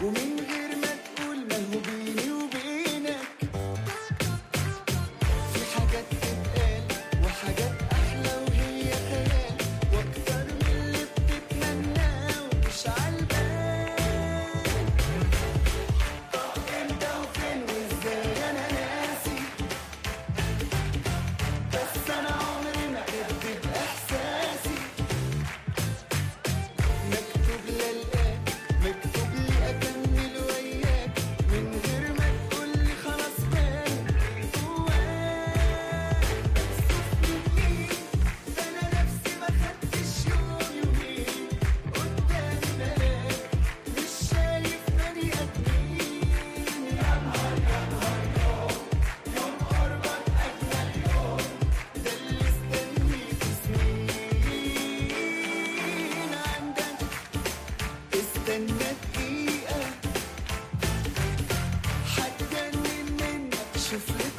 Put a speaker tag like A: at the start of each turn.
A: Umim sofrer.